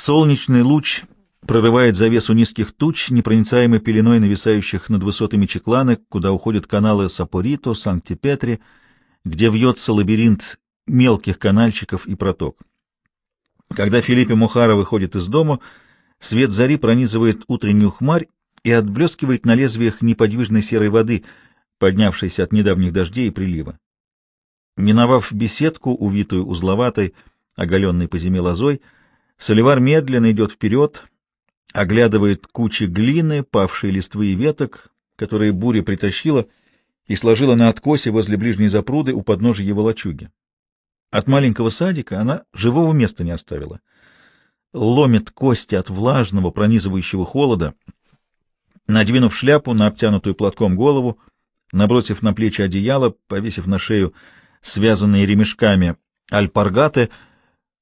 Солнечный луч прорывает завесу низких туч, непроницаемой пеленой нависающих над высотами Чекланы, куда уходят каналы Сапорито, Санкт-Петри, где вьется лабиринт мелких канальчиков и проток. Когда Филиппе Мухара выходит из дома, свет зари пронизывает утреннюю хмарь и отблескивает на лезвиях неподвижной серой воды, поднявшейся от недавних дождей и прилива. Миновав беседку, увитую узловатой, оголенной по зиме лозой, Соливар медленно идет вперед, оглядывает кучи глины, павшие листвы и веток, которые буря притащила и сложила на откосе возле ближней запруды у подножия его лачуги. От маленького садика она живого места не оставила. Ломит кости от влажного, пронизывающего холода. Надвинув шляпу на обтянутую платком голову, набросив на плечи одеяло, повесив на шею связанные ремешками альпаргаты,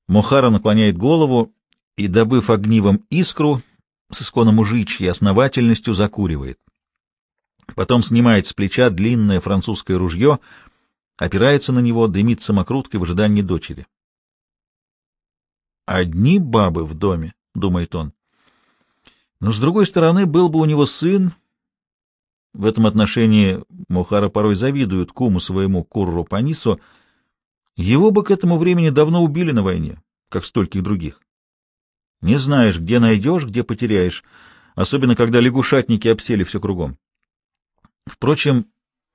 Мухара наклоняет голову и, добыв огнивом искру, с исконно мужичьей основательностью закуривает. Потом снимает с плеча длинное французское ружье, опирается на него, дымит самокруткой в ожидании дочери. «Одни бабы в доме», — думает он. Но, с другой стороны, был бы у него сын. В этом отношении Мухара порой завидует куму своему Курру Панису. Его бы к этому времени давно убили на войне, как стольких других. Не знаешь, где найдешь, где потеряешь, особенно когда лягушатники обсели все кругом. Впрочем,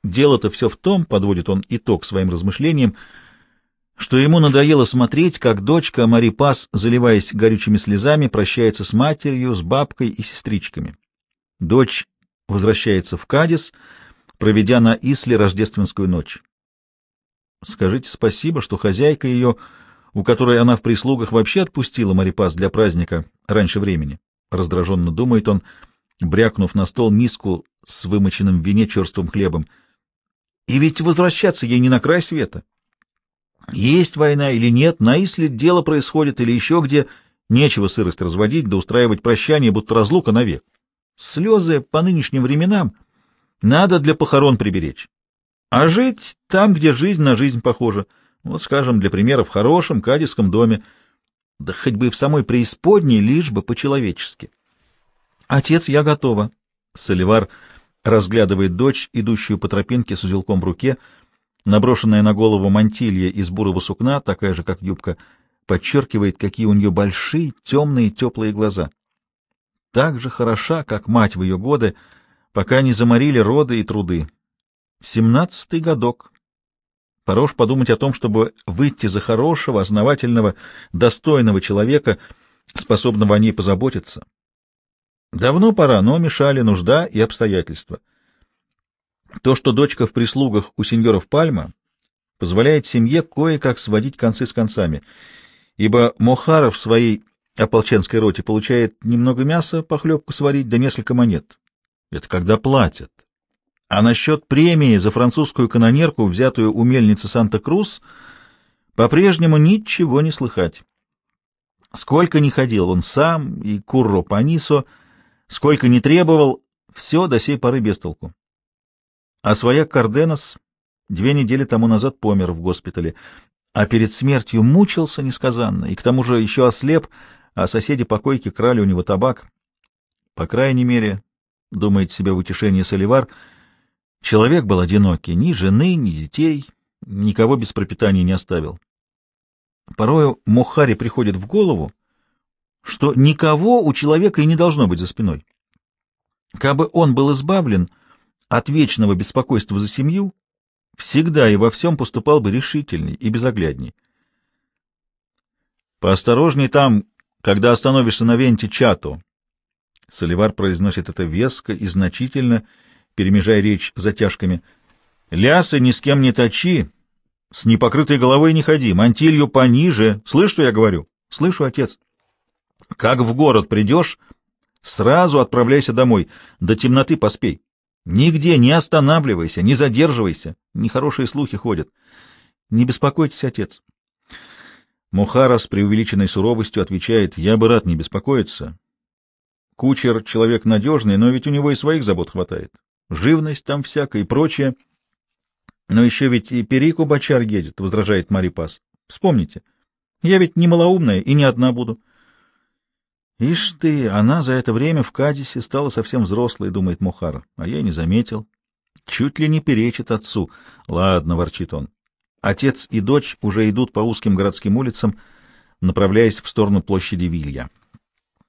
дело-то все в том, подводит он итог своим размышлениям, что ему надоело смотреть, как дочка Марипас, заливаясь горючими слезами, прощается с матерью, с бабкой и сестричками. Дочь возвращается в Кадис, проведя на Исле рождественскую ночь. Скажите спасибо, что хозяйка ее у которой она в прислугах вообще отпустила Марипас для праздника раньше времени. Раздраженно думает он, брякнув на стол миску с вымоченным в вине черствым хлебом. И ведь возвращаться ей не на край света. Есть война или нет, на Исле дело происходит или еще где, нечего сырость разводить да устраивать прощание, будто разлука навек. Слезы по нынешним временам надо для похорон приберечь. А жить там, где жизнь на жизнь похожа — вот, скажем, для примера, в хорошем кадисском доме, да хоть бы и в самой преисподней, лишь бы по-человечески. «Отец, я готова». Соливар разглядывает дочь, идущую по тропинке с узелком в руке, наброшенная на голову мантилья из бурого сукна, такая же, как юбка, подчеркивает, какие у нее большие, темные, теплые глаза. Так же хороша, как мать в ее годы, пока не заморили роды и труды. Семнадцатый годок, Пора уж подумать о том, чтобы выйти за хорошего, основательного, достойного человека, способного о ней позаботиться. Давно пора, но мешали нужда и обстоятельства. То, что дочка в прислугах у сеньоров Пальма, позволяет семье кое-как сводить концы с концами, ибо Мохара в своей ополченской роте получает немного мяса, похлебку сварить, да несколько монет. Это когда платят. А насчет премии за французскую канонерку, взятую у мельницы Санта-Крус, по-прежнему ничего не слыхать. Сколько ни ходил он сам и Курро Панисо, сколько ни требовал, все до сей поры без толку. А своя Карденос две недели тому назад помер в госпитале, а перед смертью мучился несказанно, и к тому же еще ослеп, а соседи покойки крали у него табак. По крайней мере, думает себе в утешении Соливар, — Человек был одинокий, ни жены, ни детей, никого без пропитания не оставил. Порою Мухари приходит в голову, что никого у человека и не должно быть за спиной. Кабы он был избавлен от вечного беспокойства за семью, всегда и во всем поступал бы решительней и безоглядней. «Поосторожней там, когда остановишься на венте Чато», — Соливар произносит это веско и значительно, — перемежая речь затяжками. «Лясы ни с кем не точи, с непокрытой головой не ходи, мантилью пониже. Слышь, что я говорю?» «Слышу, отец». «Как в город придешь, сразу отправляйся домой, до темноты поспей. Нигде не останавливайся, не задерживайся, нехорошие слухи ходят. Не беспокойтесь, отец». Мухара с преувеличенной суровостью отвечает, «Я бы рад не беспокоиться. Кучер — человек надежный, но ведь у него и своих забот хватает живность там всякая и прочее. Но еще ведь и Перику Бачар едет, — возражает Марипас. Вспомните, я ведь не малоумная и не одна буду. Ишь ты, она за это время в Кадисе стала совсем взрослой, думает Мухара, а я не заметил. Чуть ли не перечит отцу. Ладно, ворчит он. Отец и дочь уже идут по узким городским улицам, направляясь в сторону площади Вилья.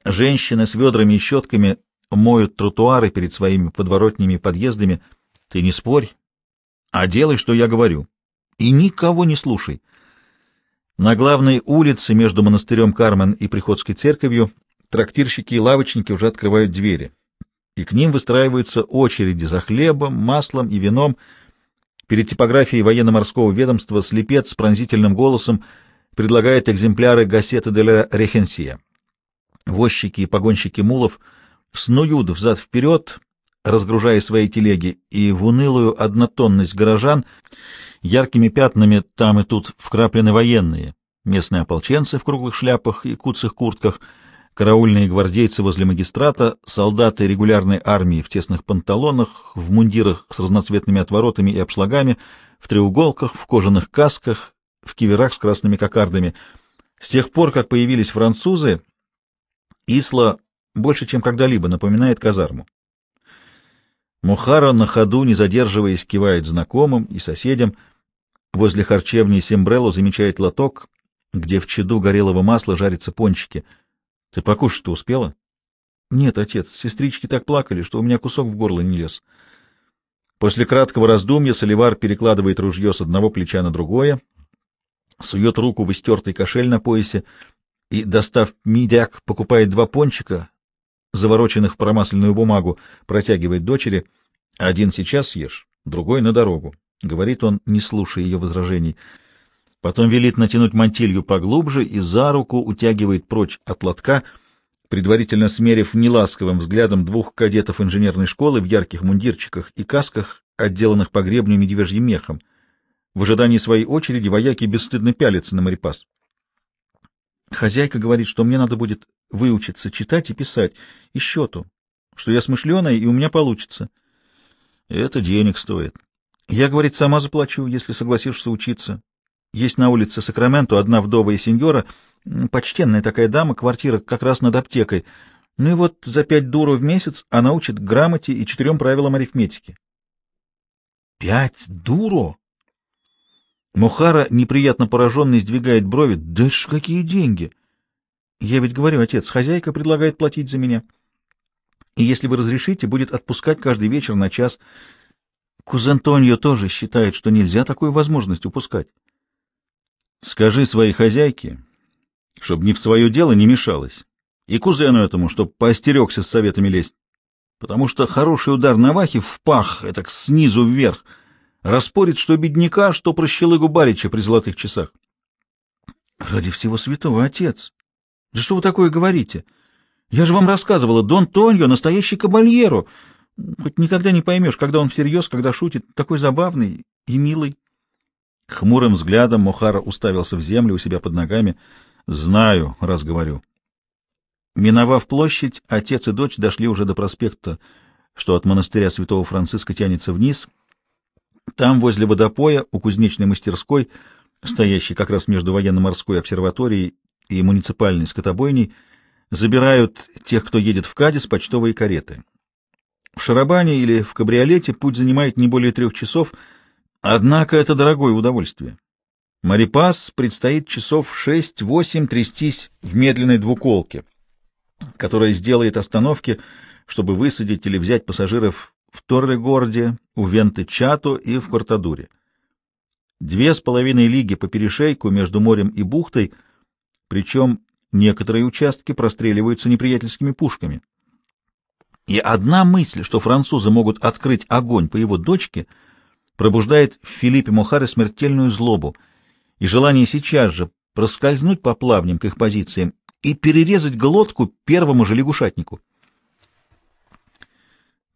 Женщины с ведрами и щетками моют тротуары перед своими подворотнями и подъездами. Ты не спорь, а делай, что я говорю. И никого не слушай. На главной улице между монастырем Кармен и Приходской церковью трактирщики и лавочники уже открывают двери, и к ним выстраиваются очереди за хлебом, маслом и вином. Перед типографией военно-морского ведомства слепец с пронзительным голосом предлагает экземпляры «Гассеты де ла Рехенсия». Возчики и погонщики мулов снуют взад-вперед, разгружая свои телеги, и в унылую однотонность горожан яркими пятнами там и тут вкраплены военные, местные ополченцы в круглых шляпах и куцых куртках, караульные гвардейцы возле магистрата, солдаты регулярной армии в тесных панталонах, в мундирах с разноцветными отворотами и обшлагами, в треуголках, в кожаных касках, в киверах с красными кокардами. С тех пор, как появились французы, Исла больше, чем когда-либо, напоминает казарму. Мухара на ходу, не задерживаясь, кивает знакомым и соседям. Возле харчевни Сембрелло замечает лоток, где в чаду горелого масла жарятся пончики. — Ты покушать-то успела? — Нет, отец, сестрички так плакали, что у меня кусок в горло не лез. После краткого раздумья Соливар перекладывает ружье с одного плеча на другое, сует руку в истертый кошель на поясе и, достав медяк, покупает два пончика, завороченных в промасленную бумагу, протягивает дочери. «Один сейчас съешь, другой на дорогу», — говорит он, не слушая ее возражений. Потом велит натянуть мантилью поглубже и за руку утягивает прочь от лотка, предварительно смерив неласковым взглядом двух кадетов инженерной школы в ярких мундирчиках и касках, отделанных по гребню медвежьим мехом. В ожидании своей очереди вояки бесстыдно пялятся на морепас. Хозяйка говорит, что мне надо будет выучиться читать и писать, и счету, что я смышленая, и у меня получится. Это денег стоит. Я, говорит, сама заплачу, если согласишься учиться. Есть на улице Сакраменто одна вдовая сеньора, почтенная такая дама, квартира как раз над аптекой. Ну и вот за пять дуру в месяц она учит грамоте и четырем правилам арифметики. Пять дуру? Мухара, неприятно пораженный, сдвигает брови. Да ж какие деньги! Я ведь говорю, отец, хозяйка предлагает платить за меня. И если вы разрешите, будет отпускать каждый вечер на час. Кузен Тоньо тоже считает, что нельзя такую возможность упускать. Скажи своей хозяйке, чтобы не в свое дело не мешалась. И кузену этому, чтоб поостерегся с советами лезть. Потому что хороший удар навахи в пах, это снизу вверх — Распорит, что бедняка, что прощелыгу Барича при золотых часах. — Ради всего святого, отец! Да что вы такое говорите? Я же вам рассказывала, Дон Тоньо — настоящий кабальеро. Хоть никогда не поймешь, когда он всерьез, когда шутит, такой забавный и милый. Хмурым взглядом Мохара уставился в землю у себя под ногами. — Знаю, раз говорю. Миновав площадь, отец и дочь дошли уже до проспекта, что от монастыря святого Франциска тянется вниз — там, возле водопоя, у кузнечной мастерской, стоящей как раз между военно-морской обсерваторией и муниципальной скотобойней, забирают тех, кто едет в Кадис, почтовые кареты. В шарабане или в кабриолете путь занимает не более трех часов, однако это дорогое удовольствие. Марипас предстоит часов шесть-восемь трястись в медленной двуколке, которая сделает остановки, чтобы высадить или взять пассажиров в Торрегорде, у Венты-Чато и в Кортадуре. Две с половиной лиги по перешейку между морем и бухтой, причем некоторые участки простреливаются неприятельскими пушками. И одна мысль, что французы могут открыть огонь по его дочке, пробуждает в Филиппе Мохаре смертельную злобу и желание сейчас же проскользнуть по плавням к их позициям и перерезать глотку первому же лягушатнику.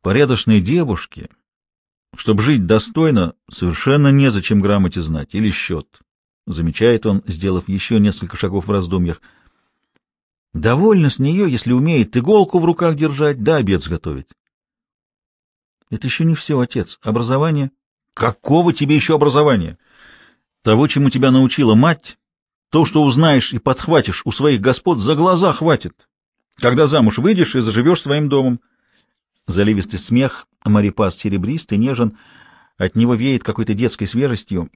Порядочной девушке, чтобы жить достойно, совершенно незачем грамоте знать или счет, замечает он, сделав еще несколько шагов в раздумьях. Довольно с нее, если умеет иголку в руках держать, да обед сготовить. Это еще не все, отец. Образование? Какого тебе еще образования? Того, чему тебя научила мать, то, что узнаешь и подхватишь у своих господ, за глаза хватит. Когда замуж выйдешь и заживешь своим домом. Заливистый смех, Марипас серебристый, нежен, от него веет какой-то детской свежестью.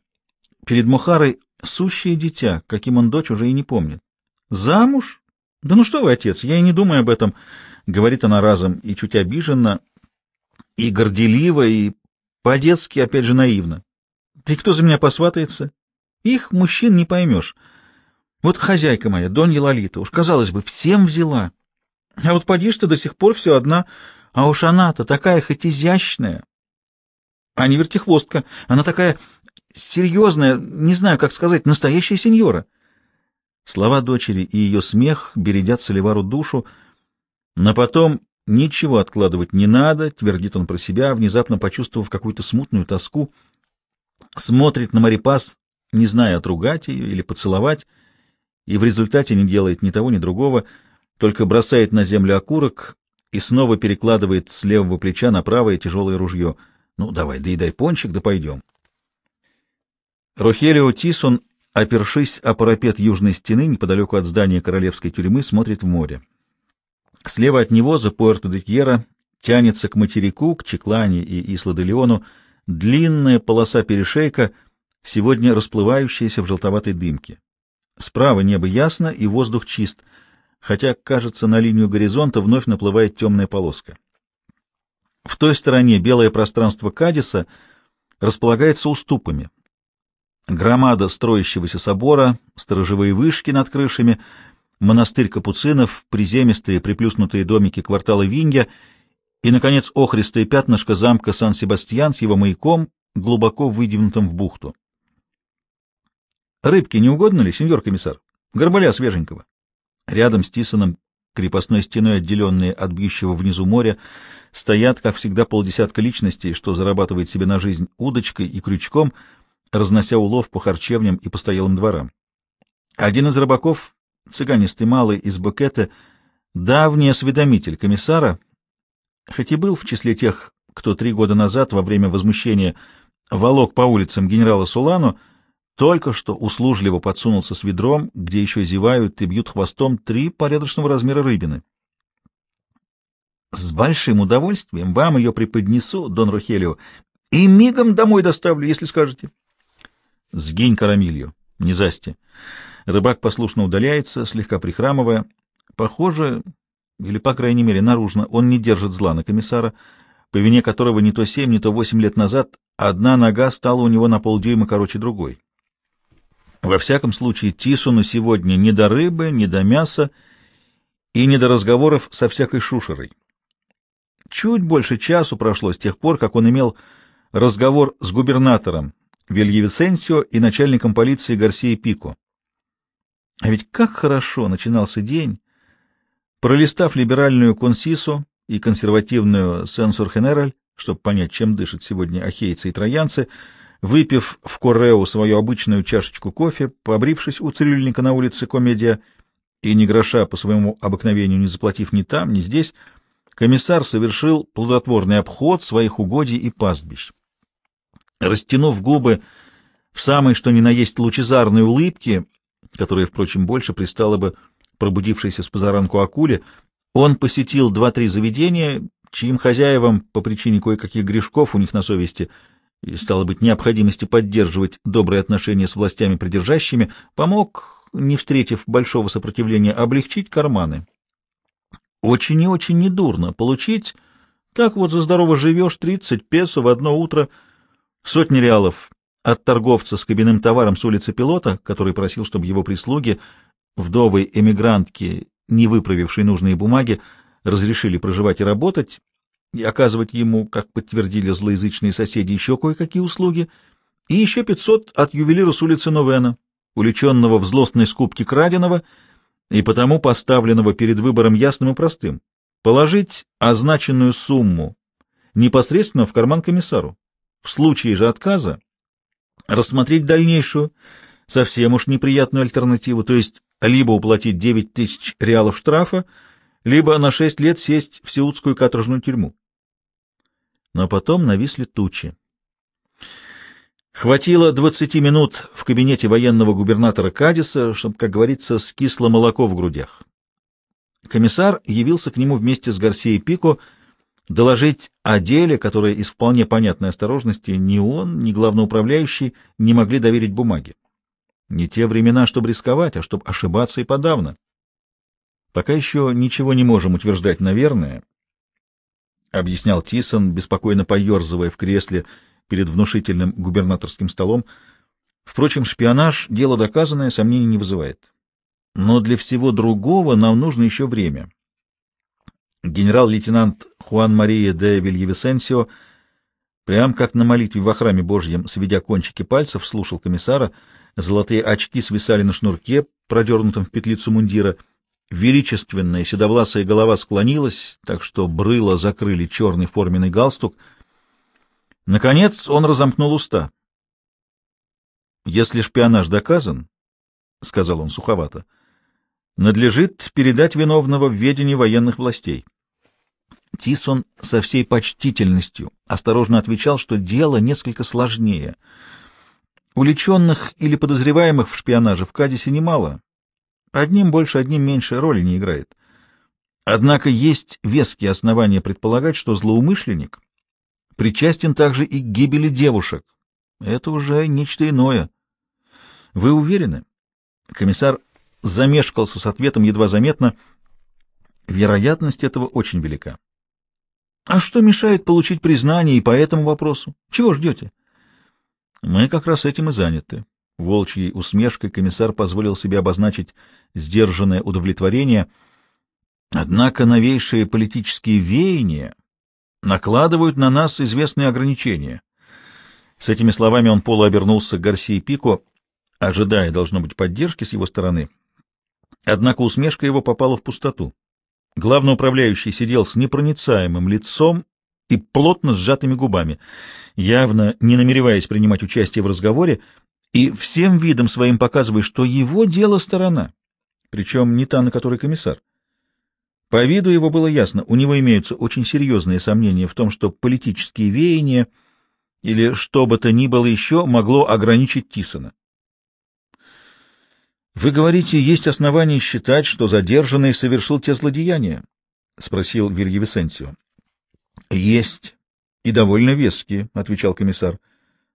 Перед Мухарой сущее дитя, каким он дочь уже и не помнит. Замуж? Да ну что вы, отец, я и не думаю об этом, — говорит она разом и чуть обиженно, и горделиво, и по-детски, опять же, наивно. Ты кто за меня посватается? Их мужчин не поймешь. Вот хозяйка моя, Донья Лолита, уж, казалось бы, всем взяла. А вот поди ты до сих пор все одна, а уж она-то такая хоть изящная, а не вертихвостка. Она такая серьезная, не знаю, как сказать, настоящая сеньора. Слова дочери и ее смех бередят Соливару душу, но потом ничего откладывать не надо, твердит он про себя, внезапно почувствовав какую-то смутную тоску, смотрит на Марипас, не зная, отругать ее или поцеловать, и в результате не делает ни того, ни другого, только бросает на землю окурок и снова перекладывает с левого плеча на правое тяжелое ружье. Ну, давай, доедай пончик, да пойдем. Рохелио Тисон, опершись о парапет южной стены неподалеку от здания королевской тюрьмы, смотрит в море. Слева от него, за Пуэрто-де-Кьера, тянется к материку, к Чеклане и Исла-де-Леону, длинная полоса перешейка, сегодня расплывающаяся в желтоватой дымке. Справа небо ясно и воздух чист, хотя, кажется, на линию горизонта вновь наплывает темная полоска. В той стороне белое пространство Кадиса располагается уступами. Громада строящегося собора, сторожевые вышки над крышами, монастырь капуцинов, приземистые приплюснутые домики квартала Винья и, наконец, охристое пятнышко замка Сан-Себастьян с его маяком, глубоко выдвинутым в бухту. Рыбки не угодно ли, сеньор комиссар? Горбаля свеженького. Рядом с Тисоном, крепостной стеной отделенные от бьющего внизу моря, стоят, как всегда, полдесятка личностей, что зарабатывает себе на жизнь удочкой и крючком, разнося улов по харчевням и постоялым дворам. Один из рыбаков, цыганистый малый из Букета, давний осведомитель комиссара, хоть и был в числе тех, кто три года назад во время возмущения волок по улицам генерала Сулану, только что услужливо подсунулся с ведром, где еще зевают и бьют хвостом три порядочного размера рыбины. С большим удовольствием вам ее преподнесу, Дон Рухелио, и мигом домой доставлю, если скажете. Сгинь, Карамилью, не засти. Рыбак послушно удаляется, слегка прихрамывая. Похоже, или, по крайней мере, наружно, он не держит зла на комиссара, по вине которого не то семь, не то восемь лет назад одна нога стала у него на полдюйма короче другой. Во всяком случае, Тисуну сегодня ни до рыбы, ни до мяса и ни до разговоров со всякой шушерой. Чуть больше часу прошло с тех пор, как он имел разговор с губернатором Вильявисенсио и начальником полиции Гарсией Пико. А ведь как хорошо начинался день, пролистав либеральную консису и консервативную сенсур-хенераль, чтобы понять, чем дышат сегодня ахейцы и троянцы, Выпив в Корео свою обычную чашечку кофе, побрившись у цирюльника на улице Комедия и ни гроша по своему обыкновению не заплатив ни там, ни здесь, комиссар совершил плодотворный обход своих угодий и пастбищ. Растянув губы в самой что ни на есть лучезарной улыбке, которая, впрочем, больше пристала бы пробудившейся с позаранку акуле, он посетил два-три заведения, чьим хозяевам по причине кое-каких грешков у них на совести – и, стало быть, необходимости поддерживать добрые отношения с властями придержащими, помог, не встретив большого сопротивления, облегчить карманы. Очень и очень недурно получить, так вот за здорово живешь, 30 песо в одно утро, сотни реалов от торговца с кабинным товаром с улицы Пилота, который просил, чтобы его прислуги, вдовы эмигрантки, не выправившие нужные бумаги, разрешили проживать и работать, и оказывать ему, как подтвердили злоязычные соседи, еще кое-какие услуги, и еще пятьсот от ювелира с улицы Новена, уличенного в злостной скупке краденого и потому поставленного перед выбором ясным и простым — положить означенную сумму непосредственно в карман комиссару. В случае же отказа рассмотреть дальнейшую, совсем уж неприятную альтернативу, то есть либо уплатить 9 тысяч реалов штрафа, либо на 6 лет сесть в сеудскую каторжную тюрьму но потом нависли тучи. Хватило двадцати минут в кабинете военного губернатора Кадиса, чтобы, как говорится, скисло молоко в грудях. комиссар явился к нему вместе с Гарсией Пико доложить о деле, которое из вполне понятной осторожности ни он, ни главноуправляющий не могли доверить бумаге. Не те времена, чтобы рисковать, а чтобы ошибаться и подавно. Пока еще ничего не можем утверждать, наверное, — объяснял Тисон, беспокойно поерзывая в кресле перед внушительным губернаторским столом. Впрочем, шпионаж — дело доказанное, сомнений не вызывает. Но для всего другого нам нужно еще время. Генерал-лейтенант Хуан Мария де Вильявисенсио, прям как на молитве во храме Божьем, сведя кончики пальцев, слушал комиссара, золотые очки свисали на шнурке, продернутом в петлицу мундира, величественная седовласая голова склонилась, так что брыло закрыли черный форменный галстук. Наконец он разомкнул уста. «Если шпионаж доказан, — сказал он суховато, — надлежит передать виновного в ведение военных властей. Тисон со всей почтительностью осторожно отвечал, что дело несколько сложнее. Уличенных или подозреваемых в шпионаже в Кадисе немало. Одним больше, одним меньше роли не играет. Однако есть веские основания предполагать, что злоумышленник причастен также и к гибели девушек. Это уже нечто иное. Вы уверены? Комиссар замешкался с ответом едва заметно. Вероятность этого очень велика. А что мешает получить признание и по этому вопросу? Чего ждете? Мы как раз этим и заняты. Волчьей усмешкой комиссар позволил себе обозначить сдержанное удовлетворение. Однако новейшие политические веяния накладывают на нас известные ограничения. С этими словами он полуобернулся к Гарсии Пико, ожидая, должно быть, поддержки с его стороны. Однако усмешка его попала в пустоту. Главноуправляющий сидел с непроницаемым лицом и плотно сжатыми губами, явно не намереваясь принимать участие в разговоре, и всем видом своим показывая, что его дело сторона, причем не та, на которой комиссар. По виду его было ясно, у него имеются очень серьезные сомнения в том, что политические веяния или что бы то ни было еще могло ограничить Тисона. — Вы говорите, есть основания считать, что задержанный совершил те злодеяния? — спросил Вилья Есть. И довольно веские, — отвечал комиссар. —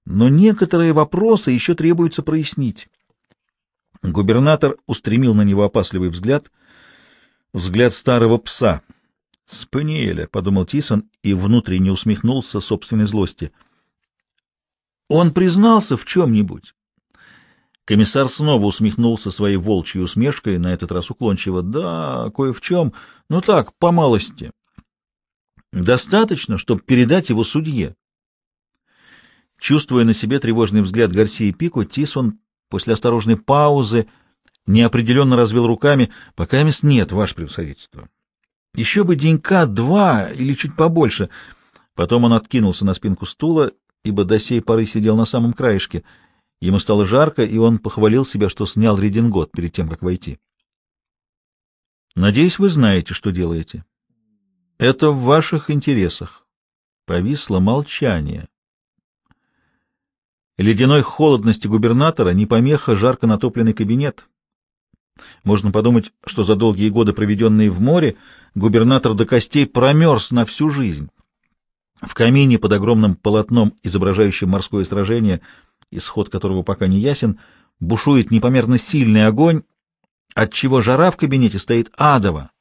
Но некоторые вопросы еще требуется прояснить. Губернатор устремил на него опасливый взгляд, взгляд старого пса. «Спаниеля», — подумал Тисон и внутренне усмехнулся собственной злости. «Он признался в чем-нибудь?» Комиссар снова усмехнулся своей волчьей усмешкой, на этот раз уклончиво. «Да, кое в чем. Ну так, по малости. Достаточно, чтобы передать его судье». Чувствуя на себе тревожный взгляд Гарсии Пико, Тисон после осторожной паузы неопределенно развел руками. «Пока мест нет, ваше превосходительство. Еще бы денька два или чуть побольше». Потом он откинулся на спинку стула, ибо до сей поры сидел на самом краешке — Ему стало жарко, и он похвалил себя, что снял редингот перед тем, как войти. «Надеюсь, вы знаете, что делаете. Это в ваших интересах». Повисло молчание. Ледяной холодности губернатора не помеха жарко натопленный кабинет. Можно подумать, что за долгие годы, проведенные в море, губернатор до костей промерз на всю жизнь. В камине под огромным полотном, изображающим морское сражение, исход которого пока не ясен, бушует непомерно сильный огонь, отчего жара в кабинете стоит адово.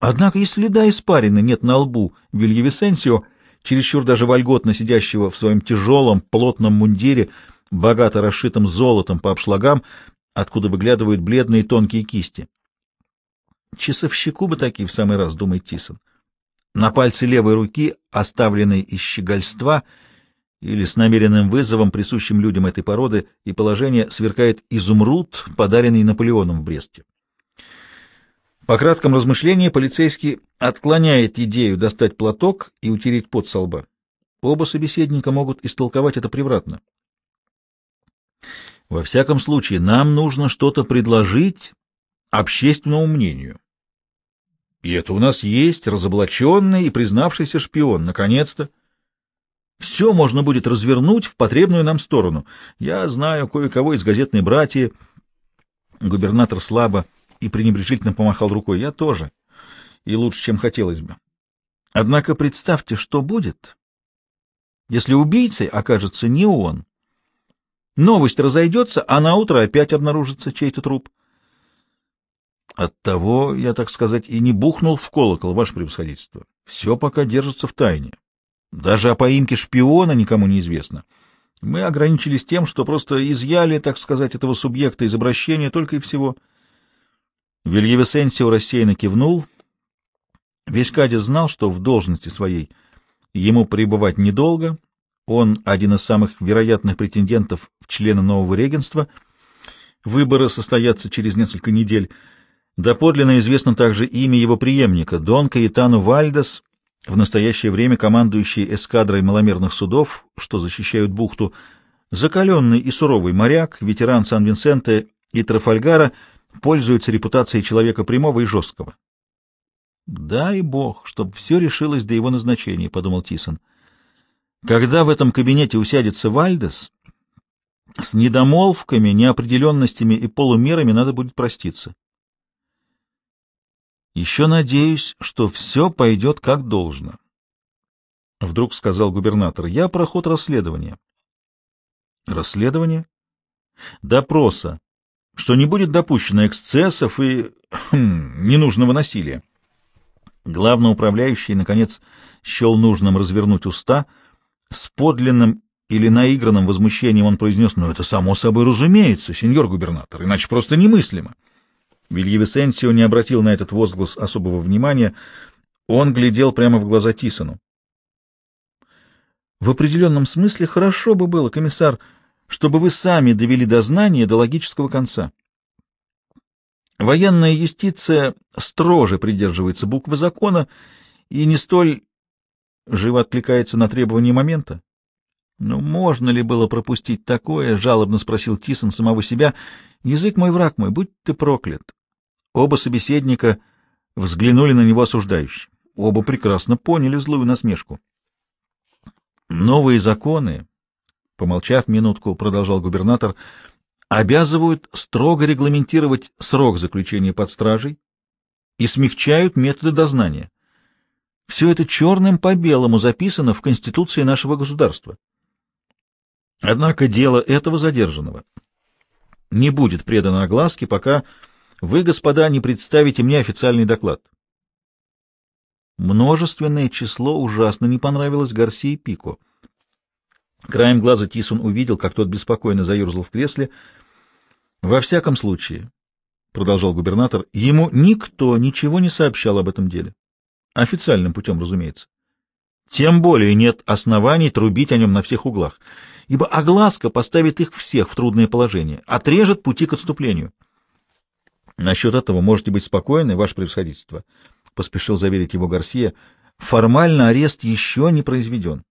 Однако и следа испарины нет на лбу Вильявисенсио, чересчур даже вольготно сидящего в своем тяжелом, плотном мундире, богато расшитым золотом по обшлагам, откуда выглядывают бледные тонкие кисти. Часовщику бы такие в самый раз, думает Тисон. На пальце левой руки, оставленной из щегольства, — или с намеренным вызовом, присущим людям этой породы и положения, сверкает изумруд, подаренный Наполеоном в Бресте. По кратком размышлении полицейский отклоняет идею достать платок и утереть пот со лба. Оба собеседника могут истолковать это превратно. Во всяком случае, нам нужно что-то предложить общественному мнению. И это у нас есть разоблаченный и признавшийся шпион, наконец-то. Все можно будет развернуть в потребную нам сторону. Я знаю кое-кого из газетной братьи. Губернатор слабо и пренебрежительно помахал рукой. Я тоже. и лучше, чем хотелось бы. Однако представьте, что будет, если убийцей окажется не он. Новость разойдется, а на утро опять обнаружится чей-то труп. Оттого, я, так сказать, и не бухнул в колокол, ваше превосходительство. Все пока держится в тайне. Даже о поимке шпиона никому не известно. Мы ограничились тем, что просто изъяли, так сказать, этого субъекта из обращения только и всего. Вильевесенсио рассеянно кивнул. Весь Кадис знал, что в должности своей ему пребывать недолго. Он один из самых вероятных претендентов в члены нового регенства. Выборы состоятся через несколько недель. Доподлинно известно также имя его преемника, Дон Каэтану Вальдес, в настоящее время командующий эскадрой маломерных судов, что защищают бухту, закаленный и суровый моряк, ветеран Сан-Винсента и Трафальгара, пользуется репутацией человека прямого и жесткого. «Дай бог, чтобы все решилось до его назначения», — подумал Тисон. «Когда в этом кабинете усядется Вальдес, с недомолвками, неопределенностями и полумерами надо будет проститься. Еще надеюсь, что все пойдет как должно. Вдруг сказал губернатор, я про ход расследования. Расследование? Допроса. Что не будет допущено эксцессов и хм, ненужного насилия. Главноуправляющий, наконец, счел нужным развернуть уста. С подлинным или наигранным возмущением он произнес, «Ну, это само собой разумеется, сеньор губернатор, иначе просто немыслимо». Вильявисенсио не обратил на этот возглас особого внимания. Он глядел прямо в глаза Тисону. В определенном смысле хорошо бы было, комиссар, чтобы вы сами довели дознание до логического конца. Военная юстиция строже придерживается буквы закона и не столь живо откликается на требования момента. «Ну, можно ли было пропустить такое?» — жалобно спросил Тисон самого себя. «Язык мой, враг мой, будь ты проклят!» Оба собеседника взглянули на него осуждающе. Оба прекрасно поняли злую насмешку. «Новые законы», — помолчав минутку, продолжал губернатор, — «обязывают строго регламентировать срок заключения под стражей и смягчают методы дознания. Все это черным по белому записано в Конституции нашего государства. Однако дело этого задержанного не будет предано огласке, пока вы, господа, не представите мне официальный доклад. Множественное число ужасно не понравилось Гарсии Пико. Краем глаза Тисон увидел, как тот беспокойно заерзал в кресле. «Во всяком случае», — продолжал губернатор, — «ему никто ничего не сообщал об этом деле. Официальным путем, разумеется. Тем более нет оснований трубить о нем на всех углах, ибо огласка поставит их всех в трудное положение, отрежет пути к отступлению». Насчет этого можете быть спокойны, ваше превосходительство, — поспешил заверить его Гарсия. Формально арест еще не произведен.